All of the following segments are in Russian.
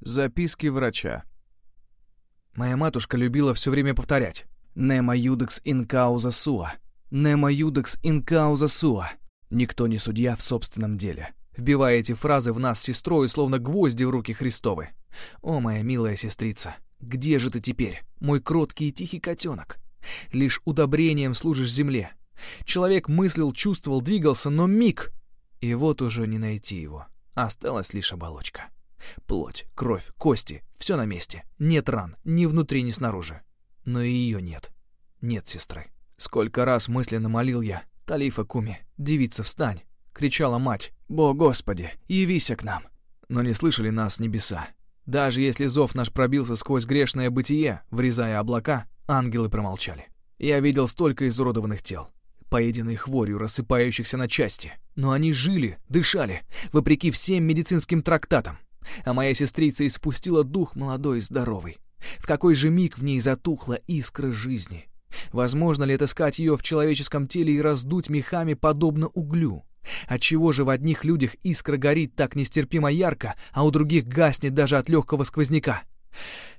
Записки врача. Моя матушка любила все время повторять «Нема юдекс ин кауза суа», «Нема юдекс ин кауза суа». Никто не судья в собственном деле, вбивая эти фразы в нас с сестрой, словно гвозди в руки Христовы. О, моя милая сестрица, где же ты теперь, мой кроткий и тихий котенок? Лишь удобрением служишь земле. Человек мыслил, чувствовал, двигался, но миг, и вот уже не найти его. Осталась лишь оболочка. Плоть, кровь, кости — все на месте. Нет ран, ни внутри, ни снаружи. Но и ее нет. Нет сестры. Сколько раз мысленно молил я. «Талифа Куми, девица, встань!» Кричала мать. «Бо, Господи, явися к нам!» Но не слышали нас небеса. Даже если зов наш пробился сквозь грешное бытие, врезая облака, ангелы промолчали. Я видел столько изуродованных тел, поеденной хворью, рассыпающихся на части. Но они жили, дышали, вопреки всем медицинским трактатам. А моя сестрица испустила дух молодой и здоровый. В какой же миг в ней затухла искра жизни? Возможно ли отыскать ее в человеческом теле и раздуть мехами подобно углю? Отчего же в одних людях искра горит так нестерпимо ярко, а у других гаснет даже от легкого сквозняка?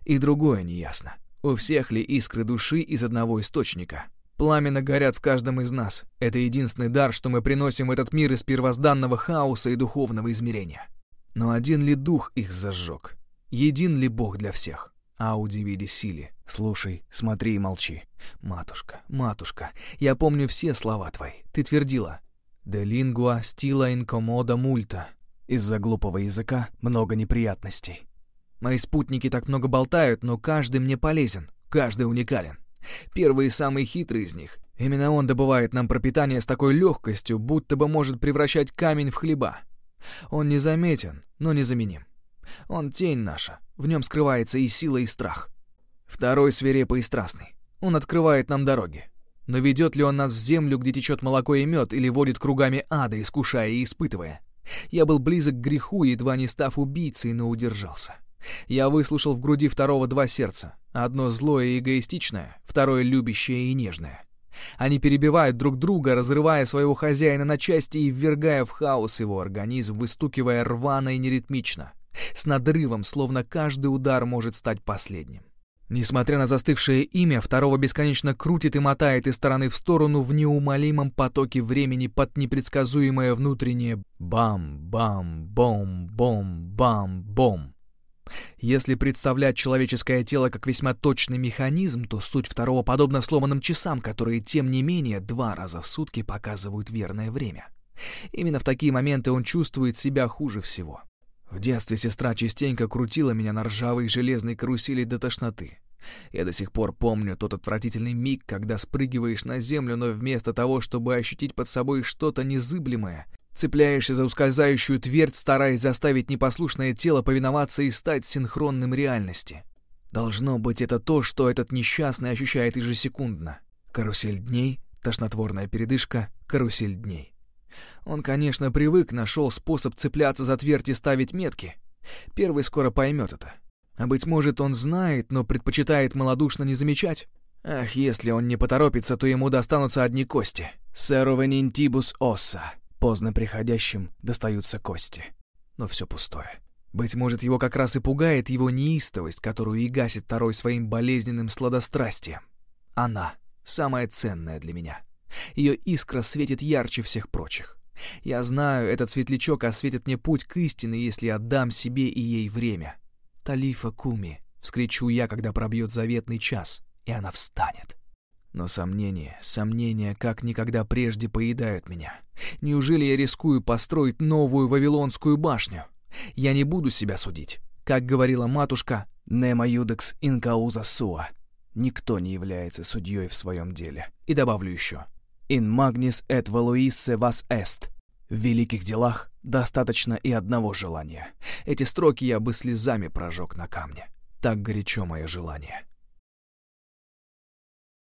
И другое неясно. У всех ли искры души из одного источника? Пламена горят в каждом из нас. Это единственный дар, что мы приносим в этот мир из первозданного хаоса и духовного измерения. Но один ли дух их зажег? Един ли Бог для всех? Ауди види сили. Слушай, смотри и молчи. Матушка, матушка, я помню все слова твои. Ты твердила. «De lingua stila incomoda multa». Из-за глупого языка много неприятностей. Мои спутники так много болтают, но каждый мне полезен, каждый уникален. Первый и самый хитрый из них. Именно он добывает нам пропитание с такой легкостью, будто бы может превращать камень в хлеба. Он незаметен, но незаменим. Он тень наша, в нем скрывается и сила, и страх. Второй свирепый и страстный. Он открывает нам дороги. Но ведет ли он нас в землю, где течет молоко и мед, или водит кругами ада, искушая и испытывая? Я был близок к греху, едва не став убийцей, но удержался. Я выслушал в груди второго два сердца. Одно злое и эгоистичное, второе любящее и нежное. Они перебивают друг друга, разрывая своего хозяина на части и ввергая в хаос его организм, выстукивая рвано и неритмично, с надрывом, словно каждый удар может стать последним. Несмотря на застывшее имя, второго бесконечно крутит и мотает из стороны в сторону в неумолимом потоке времени под непредсказуемое внутреннее «бам-бам-бом-бом-бам-бом». Если представлять человеческое тело как весьма точный механизм, то суть второго подобна сломанным часам, которые, тем не менее, два раза в сутки показывают верное время. Именно в такие моменты он чувствует себя хуже всего. В детстве сестра частенько крутила меня на ржавой железной карусели до тошноты. Я до сих пор помню тот отвратительный миг, когда спрыгиваешь на землю, но вместо того, чтобы ощутить под собой что-то незыблемое, цепляешься за ускользающую твердь, стараясь заставить непослушное тело повиноваться и стать синхронным реальности. Должно быть, это то, что этот несчастный ощущает ежесекундно. Карусель дней, тошнотворная передышка, карусель дней. Он, конечно, привык, нашел способ цепляться за твердь и ставить метки. Первый скоро поймет это. А быть может, он знает, но предпочитает малодушно не замечать. Ах, если он не поторопится, то ему достанутся одни кости. Серовенинтибус осса. Поздно приходящим достаются кости. Но все пустое. Быть может, его как раз и пугает его неистовость, которую и гасит второй своим болезненным сладострастием. Она — самая ценная для меня. Ее искра светит ярче всех прочих. Я знаю, этот светлячок осветит мне путь к истине, если отдам себе и ей время. «Талифа Куми!» — вскричу я, когда пробьет заветный час, и она встанет. Но сомнения, сомнения как никогда прежде поедают меня. Неужели я рискую построить новую Вавилонскую башню? Я не буду себя судить. Как говорила матушка, «Нема юдекс инкауза суа». Никто не является судьей в своем деле. И добавлю еще — «In magnis et valuisse vas est». В великих делах достаточно и одного желания. Эти строки я бы слезами прожег на камне. Так горячо мое желание.